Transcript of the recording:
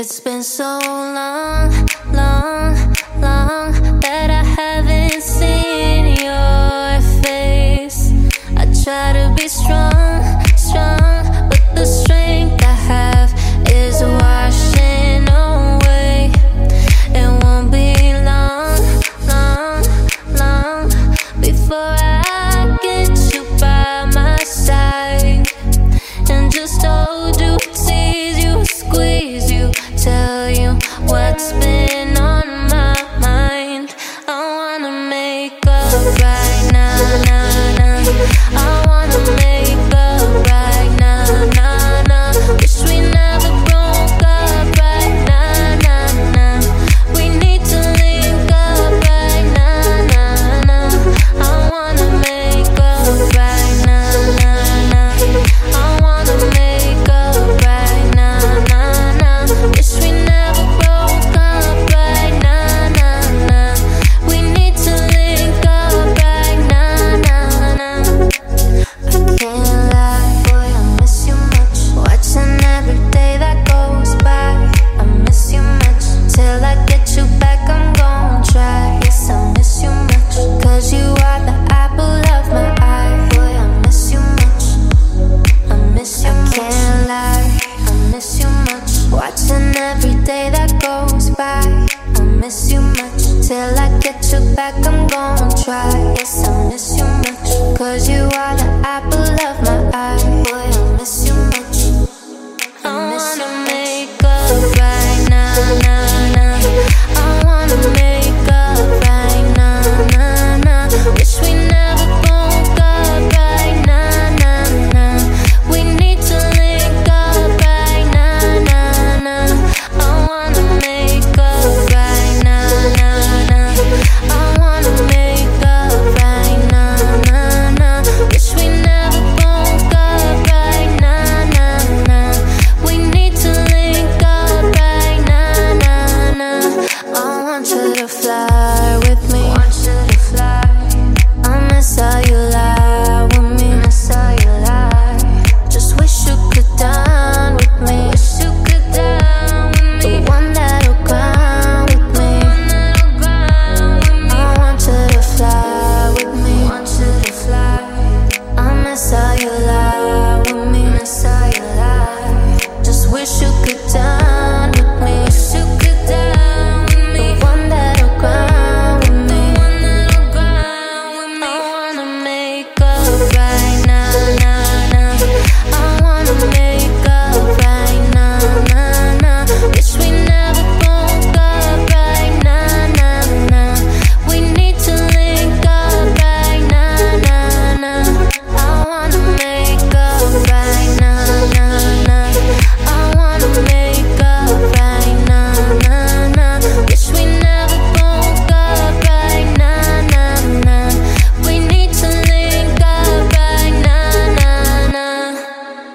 It's been so long, long. miss you much. Till I get you back, I'm gonna try. Yes, I miss you much. Cause you